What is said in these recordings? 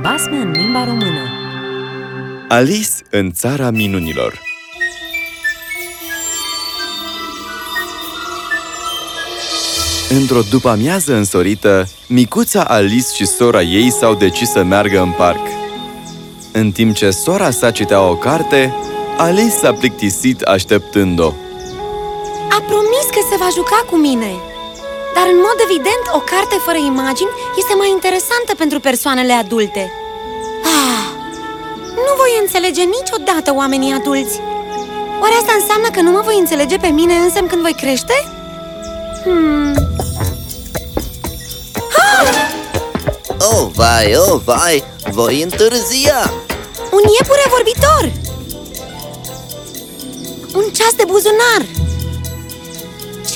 Basme în limba română Alice în țara minunilor Într-o după-amiază însorită, micuța Alice și sora ei s-au decis să meargă în parc. În timp ce sora sa citea o carte, Alice s-a plictisit așteptând-o. A promis că se va juca cu mine Dar în mod evident, o carte fără imagini este mai interesantă pentru persoanele adulte ah, Nu voi înțelege niciodată oamenii adulți Oare asta înseamnă că nu mă voi înțelege pe mine însem când voi crește? Hmm. Oh, vai, oh, vai, voi întârzia Un iepure vorbitor! Un ceas de buzunar!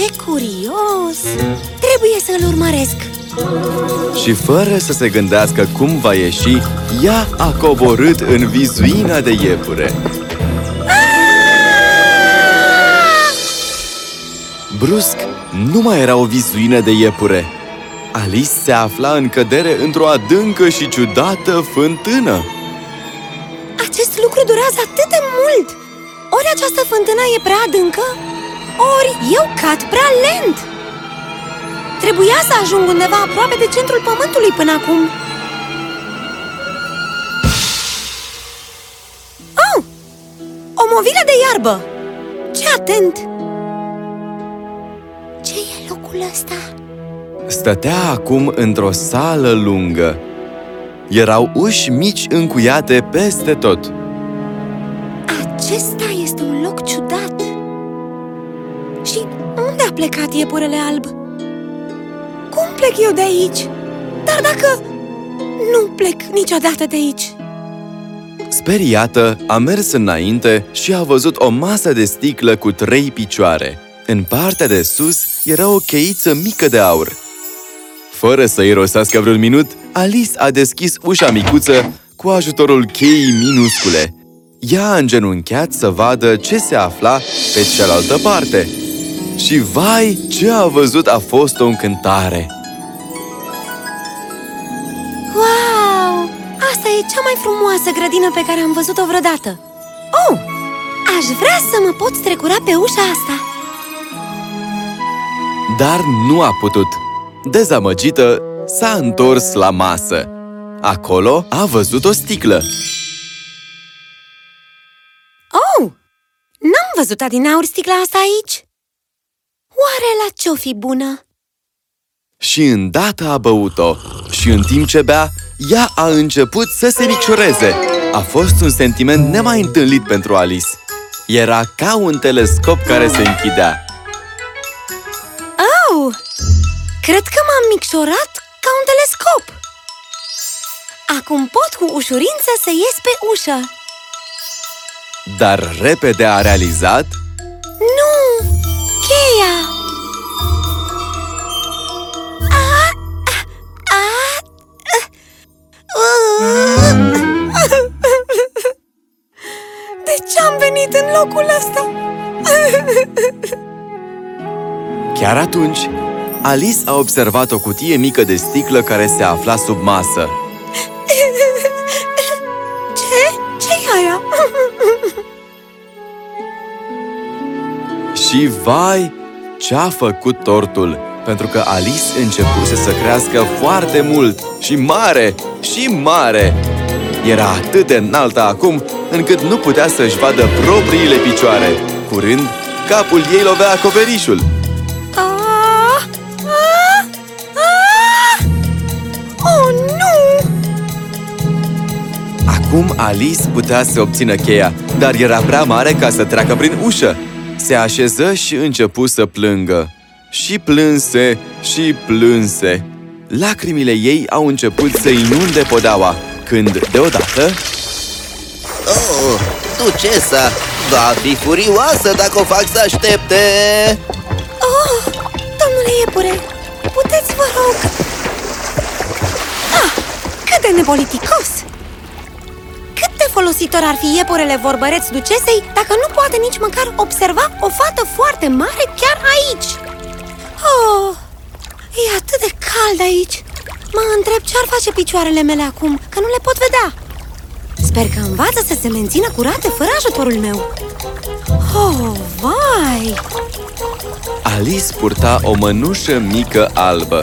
Ce curios! Trebuie să-l urmăresc! Și fără să se gândească cum va ieși, ea a coborât în vizuina de iepure. Brusc, nu mai era o vizuină de iepure. Alice se afla în cădere într-o adâncă și ciudată fântână. Acest lucru durează atât de mult! Ori această fântână e prea adâncă, ori eu cad prea lent! Trebuia să ajung undeva aproape de centrul pământului până acum. Oh! O movilă de iarbă! Ce atent! Ce e locul ăsta? Stătea acum într-o sală lungă. Erau uși mici încuiate peste tot. Acesta este un loc ciudat Și unde a plecat iepurele alb? Cum plec eu de aici? Dar dacă nu plec niciodată de aici Speriată, a mers înainte și a văzut o masă de sticlă cu trei picioare. În partea de sus era o cheiță mică de aur. Fără să irosească vreun minut, Alice a deschis ușa micuță cu ajutorul cheii minuscule. Ea a îngenunchiat să vadă ce se afla pe cealaltă parte. Și vai, ce a văzut a fost o încântare! Wow! Asta e cea mai frumoasă grădină pe care am văzut-o vreodată Oh! Aș vrea să mă pot strecura pe ușa asta Dar nu a putut. Dezamăgită, s-a întors la masă. Acolo a văzut o sticlă. Oh! N-am văzut adinauri sticla asta aici Oare la ce-o fi bună? Și îndată a băut-o. Și în timp ce bea, ea a început să se micșoreze. A fost un sentiment nemai întâlnit pentru Alice. Era ca un telescop care se închidea. Oh! Cred că m-am micșorat ca un telescop Acum pot cu ușurință să ies pe ușă Dar repede a realizat Nu! Cheia! A, a, a, a. De ce am venit în locul ăsta? Chiar atunci, Alice a observat o cutie mică de sticlă care se afla sub masă. Și vai, ce-a făcut tortul! Pentru că Alice începuse să crească foarte mult și mare și mare! Era atât de înaltă acum, încât nu putea să-și vadă propriile picioare. Curând, capul ei lovea acoperișul. Ah! Ah! Ah! Oh, nu! Acum Alice putea să obțină cheia, dar era prea mare ca să treacă prin ușă. Se așeză și începu să plângă. Și plânse, și plânse. Lacrimile ei au început să inunde podeaua, când, deodată, Oh, ducesa, va fi furioasă dacă o fac să aștepte Oh, domnule iepure, puteți vă rog... Ah, cât de nepoliticos! Cât de folositor ar fi iepurele vorbăreț ducesei dacă nu poate nici măcar observa o fată foarte mare chiar aici? Oh, e atât de cald aici! Mă întreb ce ar face picioarele mele acum, că nu le pot vedea Sper că învață să se mențină curate fără ajutorul meu Oh, vai! Alice purta o mănușă mică albă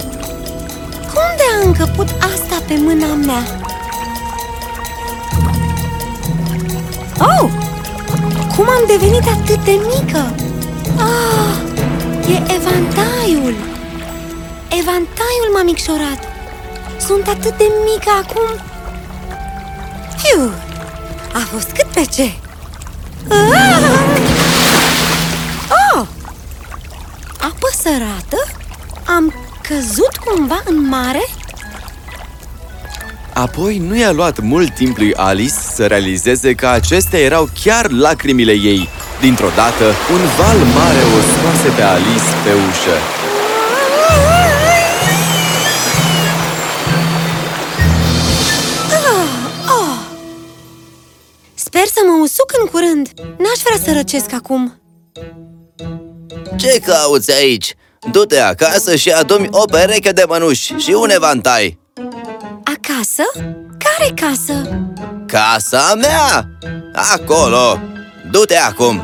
Cum de a încăput asta pe mâna mea? Oh! Cum am devenit atât de mică? Ah! E evantaiul! Evantaiul m-a micșorat! Sunt atât de mică acum! Fiu! A fost cât pe ce! Ah! Oh! Apă sărată? Am căzut cumva în mare? Apoi nu i-a luat mult timp lui Alice să realizeze că acestea erau chiar lacrimile ei. Dintr-o dată, un val mare o scoase pe Alice pe ușă. Sper să mă usuc în curând. N-aș vrea să răcesc acum. Ce cauți aici? Du-te acasă și adumi o pereche de mănuși și un evantai Acasă? Care casă? Casa mea! Acolo! Du-te acum!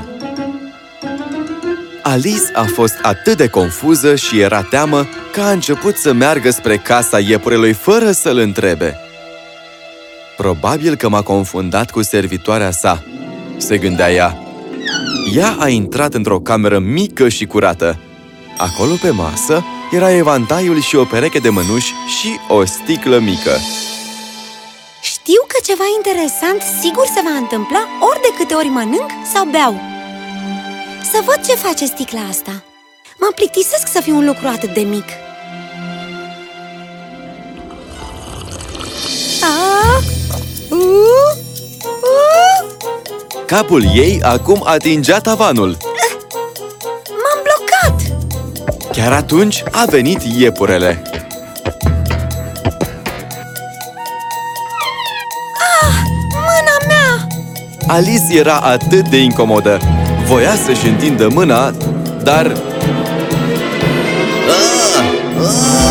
Alice a fost atât de confuză și era teamă că a început să meargă spre casa iepurelui fără să-l întrebe. Probabil că m-a confundat cu servitoarea sa, se gândea ea. Ea a intrat într-o cameră mică și curată. Acolo pe masă era evantaiul și o pereche de mănuși și o sticlă mică. Știu că ceva interesant sigur se va întâmpla ori de câte ori mănânc sau beau Să văd ce face sticla asta Mă plictisesc să fiu un lucru atât de mic Ah! Uh! Uh! Capul ei acum atingea tavanul. M-am blocat! Chiar atunci a venit iepurele. Alice era atât de incomodă. Voia să-și întindă mâna, dar Ah! Ah!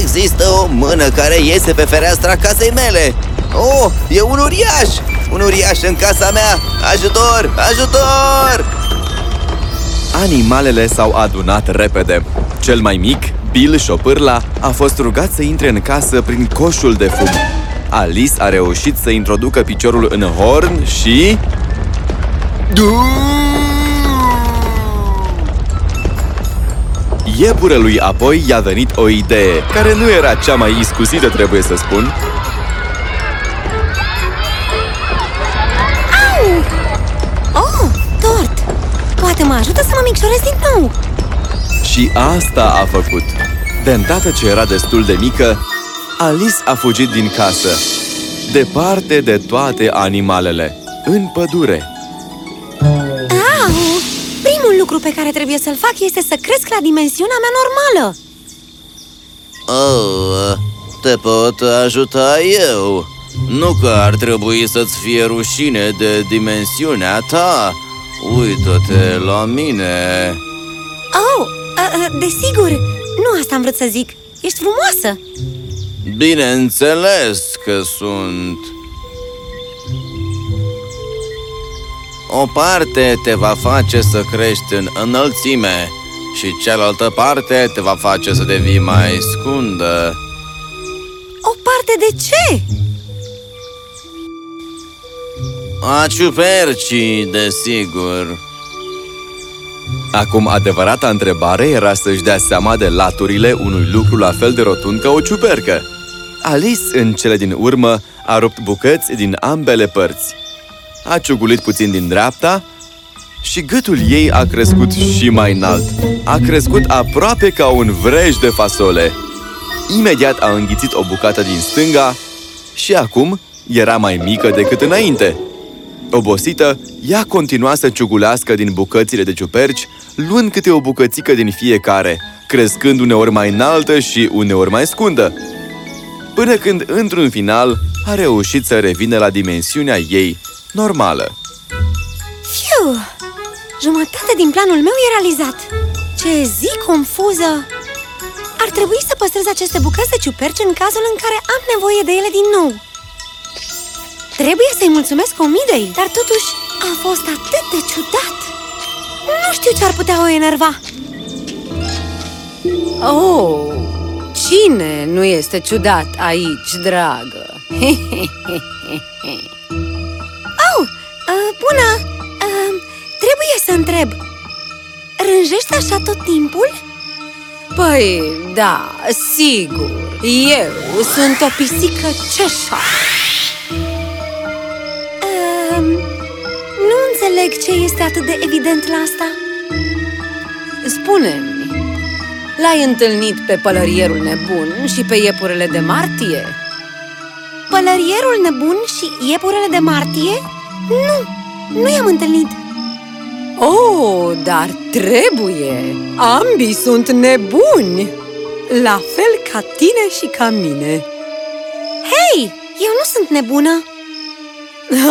Există o mână care iese pe fereastra casei mele Oh, e un uriaș! Un uriaș în casa mea! Ajutor! Ajutor! animalele s-au adunat repede. Cel mai mic, Bill Șopârla, a fost rugat să intre în casă prin coșul de fum. Alice a reușit să introducă piciorul în horn și... Iepurelui apoi i-a venit o idee, care nu era cea mai iscusită, trebuie să spun. Oh, tort! Poate mă ajută să mă micșorez din nou Și asta a făcut. De îndată ce era destul de mică, Alice a fugit din casă, departe de toate animalele, în pădure. Au! Primul lucru pe care trebuie să-l fac este să cresc la dimensiunea mea normală. Oh, te pot ajuta eu. Nu că ar trebui să-ți fie rușine de dimensiunea ta. Uită-te la mine. Oh, a, a, desigur, nu asta am vrut să zic. Ești frumoasă Bineînțeles că sunt O parte te va face să crești în înălțime Și cealaltă parte te va face să devii mai scundă O parte de ce? A ciupercii, desigur Acum, adevărata întrebare era să-și dea seama de laturile unui lucru la fel de rotund ca o ciupercă. Alice, în cele din urmă, a rupt bucăți din ambele părți. A ciugulit puțin din dreapta și gâtul ei a crescut și mai înalt. A crescut aproape ca un vrej de fasole. Imediat a înghițit o bucată din stânga și acum era mai mică decât înainte. Obosită, ea continua să ciugulească din bucățile de ciuperci, luând câte o bucățică din fiecare, crescând uneori mai înaltă și uneori mai scundă. Până când, într-un final, a reușit să revină la dimensiunea ei normală. Fiu! Jumătate din planul meu e realizat Ce zi confuză Ar trebui să păstrez aceste bucăți de ciuperci în cazul în care am nevoie de ele din nou Trebuie să-i mulțumesc Omidei, dar totuși a fost atât de ciudat Nu știu ce ar putea o enerva Oh, cine nu este ciudat aici, dragă? Oh, uh, bună! Uh, trebuie să întreb Rânjești așa tot timpul? Păi, da, sigur, eu sunt o pisică ceșa Uh, nu înțeleg ce este atât de evident la asta Spune-mi, l-ai întâlnit pe pălărierul nebun și pe iepurele de martie? Pălărierul nebun și iepurele de martie? Nu, nu i-am întâlnit Oh, dar trebuie! Ambii sunt nebuni! La fel ca tine și ca mine Hei, eu nu sunt nebună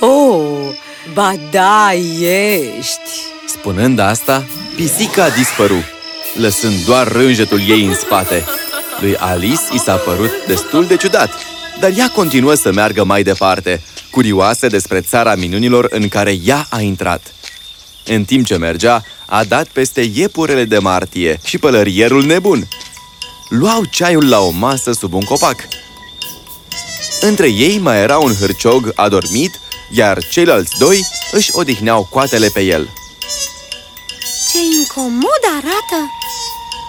oh, ba da, ești! Spunând asta, pisica a dispărut, lăsând doar rânjetul ei în spate. Lui Alice i s-a părut destul de ciudat, dar ea continuă să meargă mai departe, curioasă despre țara minunilor în care ea a intrat. În timp ce mergea, a dat peste iepurele de martie și pălărierul nebun. Luau ceaiul la o masă sub un copac. Între ei mai era un hârciog adormit, iar ceilalți doi își odihneau coatele pe el. Ce incomod arată!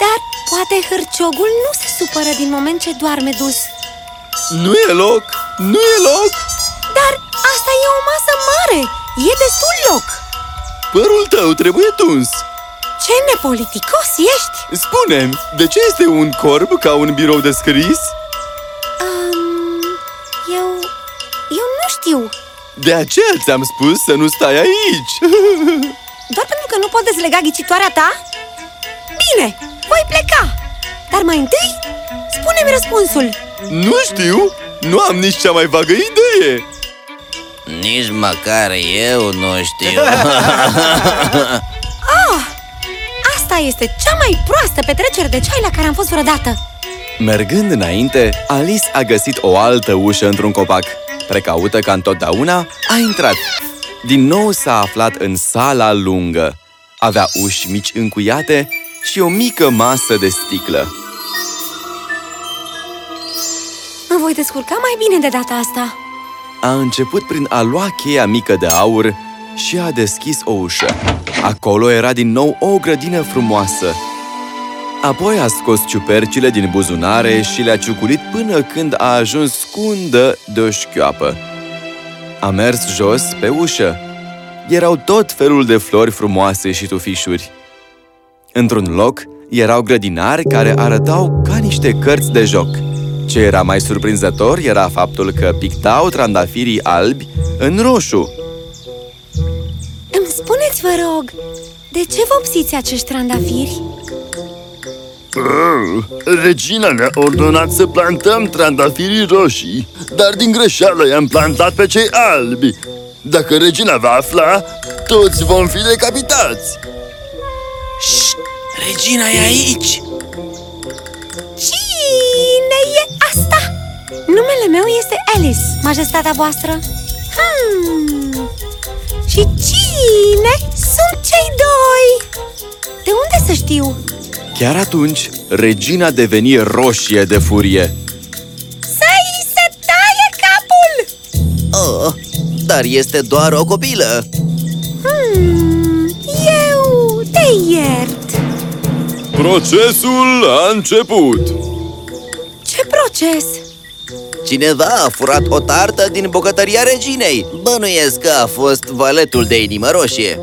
Dar poate hârciogul nu se supără din moment ce doarme dus Nu e loc! Nu e loc! Dar asta e o masă mare! E destul loc! Părul tău trebuie tuns! Ce nepoliticos ești! Spune-mi, de ce este un corb ca un birou de scris? Um, eu... eu nu știu De aceea ți-am spus să nu stai aici! Doar pentru că nu pot dezlega ghicitoarea ta? Bine, voi pleca Dar mai întâi, spune-mi răspunsul nu știu! Nu am nici cea mai vagă idee! Nici măcar eu nu știu Asta este cea mai proastă petrecere de ceai la care am fost vreodată Mergând înainte, Alice a găsit o altă ușă într-un copac. Precaută ca întotdeauna, a intrat. Din nou s-a aflat în sala lungă. Avea uși mici încuiate și o mică masă de sticlă. Mă voi descurca mai bine de data asta A început prin a lua cheia mică de aur și a deschis o ușă. Acolo era din nou o grădină frumoasă. Apoi a scos ciupercile din buzunare și le-a ciuculit până când a ajuns scundă de o șchioapă. A mers jos pe ușă. Erau tot felul de flori frumoase și tufișuri. Într-un loc, erau grădinari care arătau ca niște cărți de joc. Ce era mai surprinzător era faptul că pictau trandafirii albi în roșu. Îmi spuneți, vă rog, de ce vopsiți acești trandafiri? Regina ne-a ordonat să plantăm trandafirii roșii, dar din greșeală i-am plantat pe cei albi. Dacă regina va afla, toți vom fi decapitați. Regina e aici Cine e asta? Numele meu este Alice, majestatea voastră hmm. Și cine sunt cei doi? De unde să știu? Chiar atunci, regina deveni roșie de furie. Să-i se taie capul! oh, Dar este doar o copilă Hmm. Eu te iert Procesul a început! Ce proces? Cineva a furat o tartă din bucătăria reginei Bănuiesc că a fost valetul de inimă roșie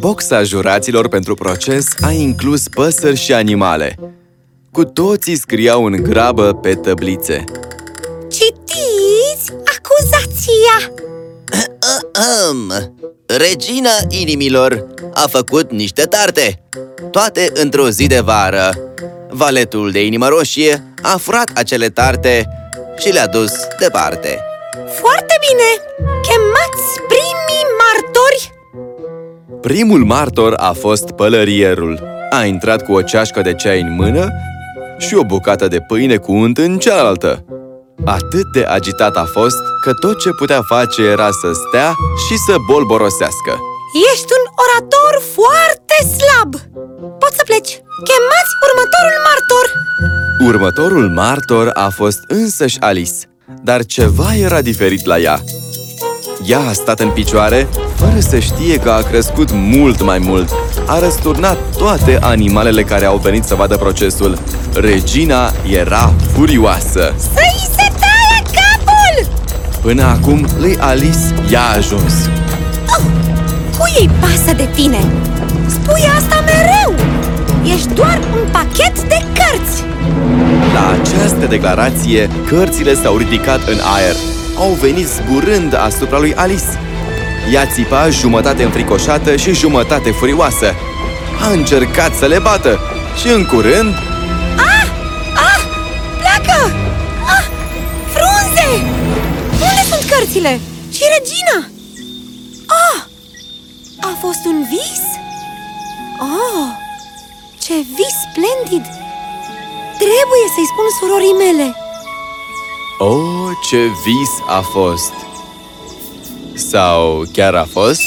Boxa juraților pentru proces a inclus păsări și animale. Cu toții scriau în grabă pe tăblițe. Citiți acuzația! Ahem. Regina inimilor a făcut niște tarte Toate într-o zi de vară Valetul de inimă roșie a furat acele tarte și le-a dus departe Foarte bine! Chemați primii martori! Primul martor a fost pălărierul. A intrat cu o ceașcă de ceai în mână și o bucată de pâine cu unt în cealaltă. Atât de agitat a fost că tot ce putea face era să stea și să bolborosească. Ești un orator foarte slab Poți să pleci Chemați următorul martor Următorul martor a fost însăși Alice, dar ceva era diferit la ea. Ea a stat în picioare, fără să știe că a crescut mult mai mult. A răsturnat toate animalele care au venit să vadă procesul. Regina era furioasă. Să-i se taie capul! Până acum, lui Alice i-a ajuns. Oh, cui îi pasă de tine? Spui asta mereu! Ești doar un pachet de cărți! La această declarație, cărțile s-au ridicat în aer. Au venit zburând asupra lui Alice. Ea țipa jumătate înfricoșată și jumătate furioasă. A încercat să le bată și în curând Ah! Ah! Pleacă! Ah! Frunze! Unde sunt cărțile? Și regina? Ah! A fost un vis? Oh! Ce vis splendid! Trebuie să-i spun surorii mele Oh, ce vis a fost! Sau chiar a fost?